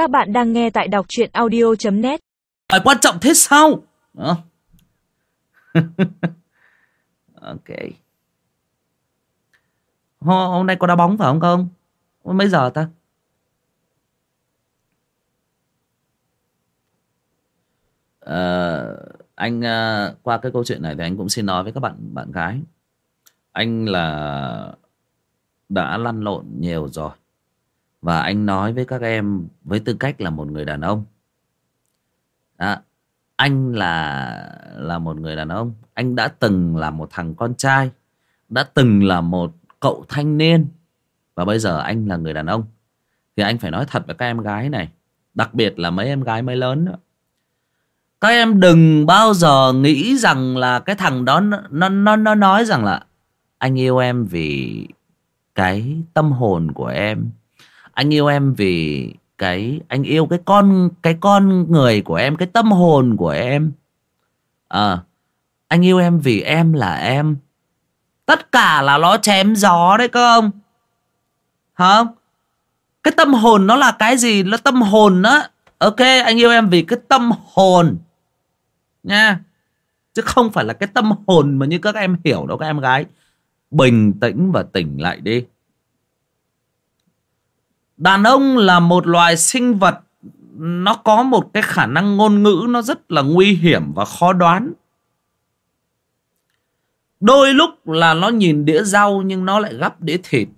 Các bạn đang nghe tại đọc truyện audio.net Phải quan trọng thế sao? Đó. ok. Hôm, nay có đá bóng phải không không? Mấy giờ ta? À, anh à, qua cái câu chuyện này thì anh cũng xin nói với các bạn bạn gái. Anh là đã lăn lộn nhiều rồi. Và anh nói với các em với tư cách là một người đàn ông. À, anh là là một người đàn ông. Anh đã từng là một thằng con trai. Đã từng là một cậu thanh niên. Và bây giờ anh là người đàn ông. Thì anh phải nói thật với các em gái này. Đặc biệt là mấy em gái mới lớn nữa. Các em đừng bao giờ nghĩ rằng là cái thằng đó nó nó nó nói rằng là anh yêu em vì cái tâm hồn của em anh yêu em vì cái anh yêu cái con cái con người của em cái tâm hồn của em. À, anh yêu em vì em là em. Tất cả là nó chém gió đấy cơ ông. Hả cái tâm hồn nó là cái gì? Nó tâm hồn đó ok anh yêu em vì cái tâm hồn. Nha. Chứ không phải là cái tâm hồn mà như các em hiểu đâu các em gái. Bình tĩnh và tỉnh lại đi đàn ông là một loài sinh vật, nó có một cái khả năng ngôn ngữ nó rất là nguy hiểm và khó đoán. Đôi lúc là nó nhìn đĩa rau nhưng nó lại gắp đĩa thịt.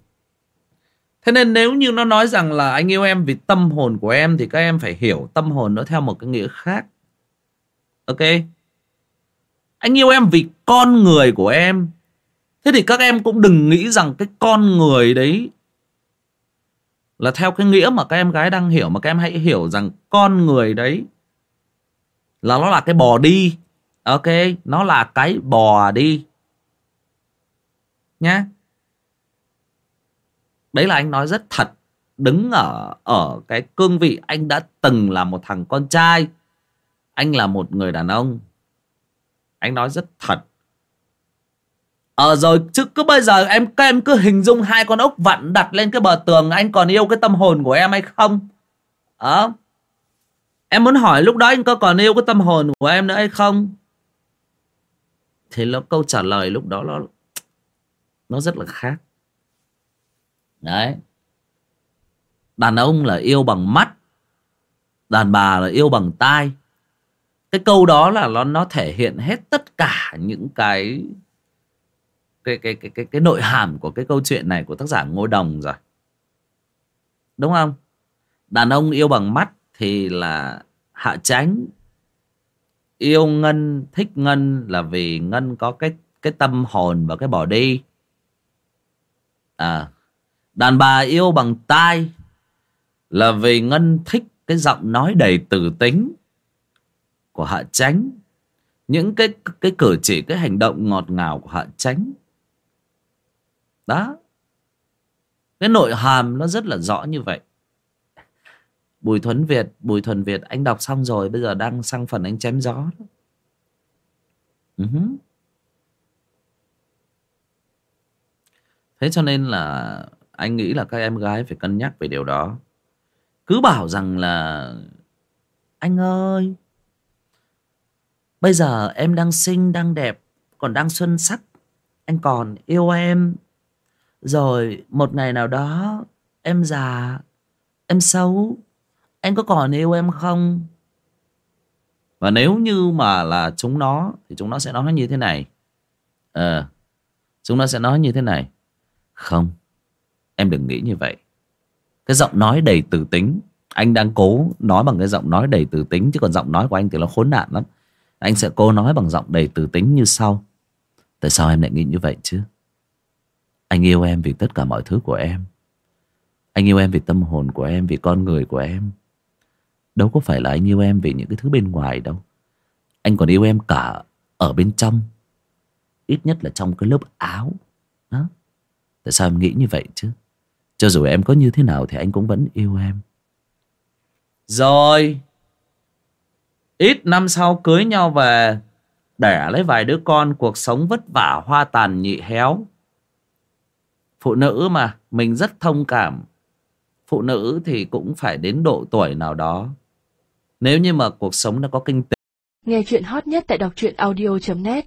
Thế nên nếu như nó nói rằng là anh yêu em vì tâm hồn của em thì các em phải hiểu tâm hồn nó theo một cái nghĩa khác. Ok? Anh yêu em vì con người của em. Thế thì các em cũng đừng nghĩ rằng cái con người đấy là theo cái nghĩa mà các em gái đang hiểu, mà các em hãy hiểu rằng con người đấy là nó là cái bò đi. Ok, nó là cái bò đi. Nhá. Đấy là anh nói rất thật. Đứng ở ở cái cương vị, anh đã từng là một thằng con trai. Anh là một người đàn ông. Anh nói rất thật. Ờ rồi chứ cứ bây giờ em, các em cứ hình dung hai con ốc vặn đặt lên cái bờ tường, anh còn yêu cái tâm hồn của em hay không? Ờ. Em muốn hỏi lúc đó anh có còn yêu cái tâm hồn của em nữa hay không? Thì nó, câu trả lời lúc đó nó nó rất là khác. Đấy. Đàn ông là yêu bằng mắt. Đàn bà là yêu bằng tai. Cái câu đó là nó nó thể hiện hết tất cả những cái cái cái cái cái cái nội hàm của cái câu chuyện này của tác giả Ngô Đồng rồi. Đúng không? Đàn ông yêu bằng mắt thì là hạ tránh. Yêu Ngân, thích Ngân là vì Ngân có cái cái tâm hồn và cái bỏ đi. À, đàn bà yêu bằng tai là vì Ngân thích cái giọng nói đầy tử tính của Hạ Chánh. Những cái cái cử chỉ, cái hành động ngọt ngào của Hạ Chánh đó cái nội hàm nó rất là rõ như vậy bùi thuấn việt, bùi thuần việt, anh đọc xong rồi, bây giờ đang sang phần anh chém gió đó. Uh-huh. thế cho nên là anh nghĩ là các em gái phải cân nhắc về điều đó cứ bảo rằng là, anh ơi, bây giờ em đang xinh, đang đẹp, còn đang xuân sắc, anh còn yêu em rồi một ngày nào đó em già, em xấu, anh có còn yêu em không? Và nếu như mà là chúng nó thì chúng nó sẽ nói như thế này. Ờ, chúng nó sẽ nói như thế này. Không, em đừng nghĩ như vậy. Cái giọng nói đầy từ tính, anh đang cố nói bằng cái giọng nói đầy từ tính chứ còn giọng nói của anh thì nó khốn nạn lắm. Anh sẽ cố nói bằng giọng đầy từ tính như sau. Tại sao em lại nghĩ như vậy chứ? Anh yêu em vì tất cả mọi thứ của em. Anh yêu em vì tâm hồn của em, Vì con người của em. Đâu có phải là anh yêu em vì những cái thứ bên ngoài đâu. Anh còn yêu em cả Ở bên trong. Ít nhất là trong cái lớp áo. Đó. Tại sao em nghĩ như vậy chứ? Cho dù em có như thế nào Thì anh cũng vẫn yêu em. Rồi. Ít năm sau cưới nhau về, Đẻ lấy vài đứa con, Cuộc sống vất vả, hoa tàn, nhị héo. Phụ nữ mà, Mình rất thông cảm. Phụ nữ thì cũng phải đến độ tuổi nào đó. Nếu như mà cuộc sống nó có kinh tế Nghe chuyện hot nhất tại đọc truyện audio.net